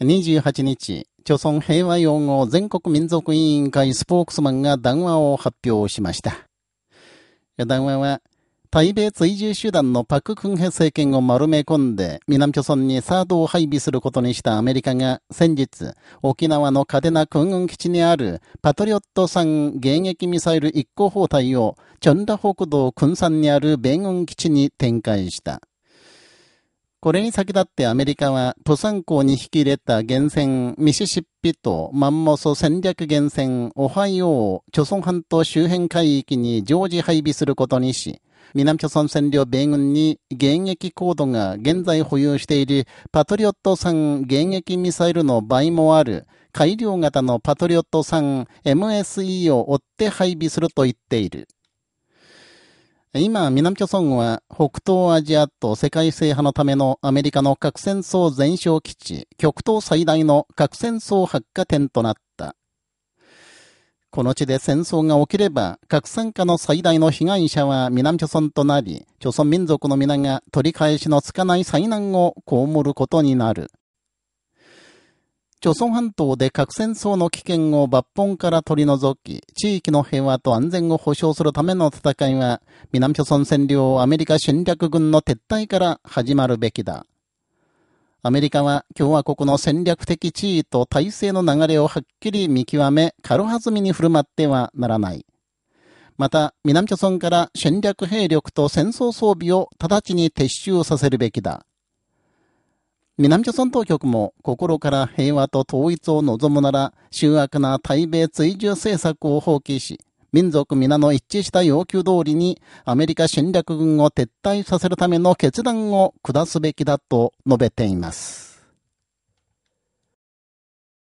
28日、朝鮮平和擁護全国民族委員会スポークスマンが談話を発表しました。談話は、対米追従手段のパク・クンヘ政権を丸め込んで、南朝鮮にサードを配備することにしたアメリカが、先日、沖縄の嘉手納空軍基地にあるパトリオット産迎撃ミサイル一個砲隊を、チョンダ北道君山にある米軍基地に展開した。これに先立ってアメリカは、プサン港に引き入れた源泉、ミシシッピとマンモソ戦略源泉、オハイオを、朝鮮半島周辺海域に常時配備することにし、南朝鮮占領米軍に迎撃コードが現在保有しているパトリオット3迎撃ミサイルの倍もある改良型のパトリオット3 MSE を追って配備すると言っている。今、南朝鮮は北東アジアと世界制覇のためのアメリカの核戦争全勝基地、極東最大の核戦争発火点となった。この地で戦争が起きれば、核戦火の最大の被害者は南朝鮮となり、朝鮮民族の皆が取り返しのつかない災難を被ることになる。朝鮮半島で核戦争の危険を抜本から取り除き、地域の平和と安全を保障するための戦いは、南朝鮮占領アメリカ侵略軍の撤退から始まるべきだ。アメリカは共和国の戦略的地位と体制の流れをはっきり見極め、軽はずみに振る舞ってはならない。また、南朝鮮から戦略兵力と戦争装備を直ちに撤収させるべきだ。南朝鮮当局も心から平和と統一を望むなら、醜悪な対米追従政策を放棄し、民族皆の一致した要求通りにアメリカ侵略軍を撤退させるための決断を下すべきだと述べています。